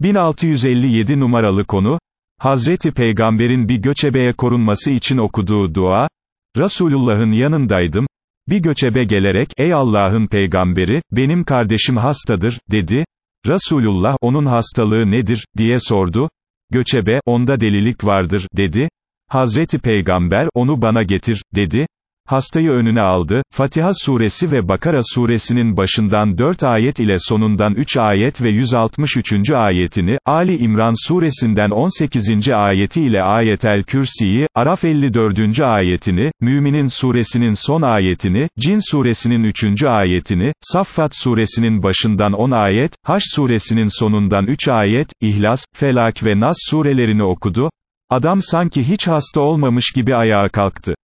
1657 numaralı konu, Hazreti Peygamber'in bir göçebeye korunması için okuduğu dua, Resulullah'ın yanındaydım, bir göçebe gelerek, ey Allah'ın peygamberi, benim kardeşim hastadır, dedi, Resulullah, onun hastalığı nedir, diye sordu, göçebe, onda delilik vardır, dedi, Hazreti Peygamber, onu bana getir, dedi, Hastayı önüne aldı, Fatiha suresi ve Bakara suresinin başından 4 ayet ile sonundan 3 ayet ve 163. ayetini, Ali İmran suresinden 18. ayeti ile ayetel kürsiyi, Araf 54. ayetini, Müminin suresinin son ayetini, Cin suresinin 3. ayetini, Saffat suresinin başından 10 ayet, Haş suresinin sonundan 3 ayet, İhlas, Felak ve Nas surelerini okudu, adam sanki hiç hasta olmamış gibi ayağa kalktı.